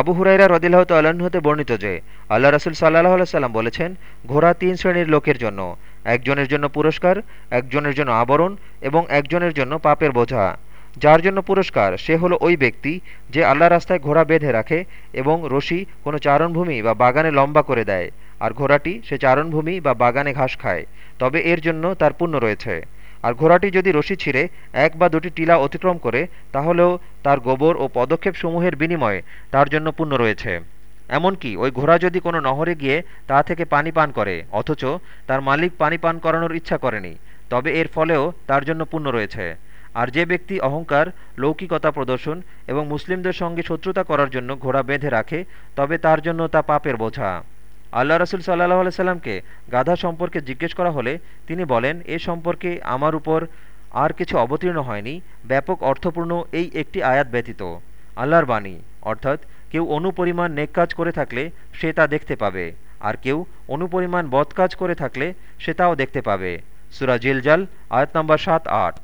আবু হুরাইরা রদিল্লাহ তাল্লাহ্ন হতে বর্ণিত যে, আল্লাহ রসুল সাল্লাহ সাল্লাম বলেছেন, ঘোড়া তিন শ্রেণির লোকের জন্য, একজনের জন্য পুরস্কার, একজনের জন্য আবরণ এবং একজনের জন্য পাপের বোঝা। যার জন্য পুরস্কার, সে হলো ওই ব্যক্তি যে আল্লাহ রাস্তায় ঘোড়া বেঁধে রাখে এবং রশি কোনো চারণভূমি বা বাগানে লম্বা করে দেয়, আর ঘোড়াটি সে চারণভূমি বা বাগানে ঘাস খায়, তবে এর জন্য তার পুণ্য রয়েছে। আর ঘোড়াটি যদি রশি ছিঁড়ে, এক বা দুটি টিলা অতিক্রম করে, তাহলেও তার গোবর ও পদক্ষেপ সমূহের বিনিময়ে তার জন্য পুণ্য রয়েছে। এমনকি ওই ঘোড়া যদি কোনো নহরে গিয়ে তা থেকে পানি পান করে, অথচ তার মালিক পানি পান করানোর ইচ্ছা করেনি, তবে এর ফলেও তার জন্য পুণ্য রয়েছে। আর যে ব্যক্তি অহংকার, লৌকিকতা প্রদর্শন এবং মুসলিমদের সঙ্গে শত্রুতা করার জন্য ঘোড়া বেঁধে রাখে, তবে তার জন্য তা পাপের বোঝা। আল্লাহ রসুল সাল্লাহ আলাইসাল্লামকে গাধা সম্পর্কে জিজ্ঞেস করা হলে তিনি বলেন, এ সম্পর্কে আমার উপর আর কিছু অবতীর্ণ হয়নি, ব্যাপক অর্থপূর্ণ এই একটি আয়াত ব্যতীত। আল্লাহর বাণী, অর্থাৎ কেউ অনুপরিমাণ নেক কাজ করে থাকলে সে তা দেখতে পাবে, আর কেউ অনুপরিমাণ বদ কাজ করে থাকলে সে তাও দেখতে পাবে। সুরা জিলজাল, আয়াত নম্বর সাত আট।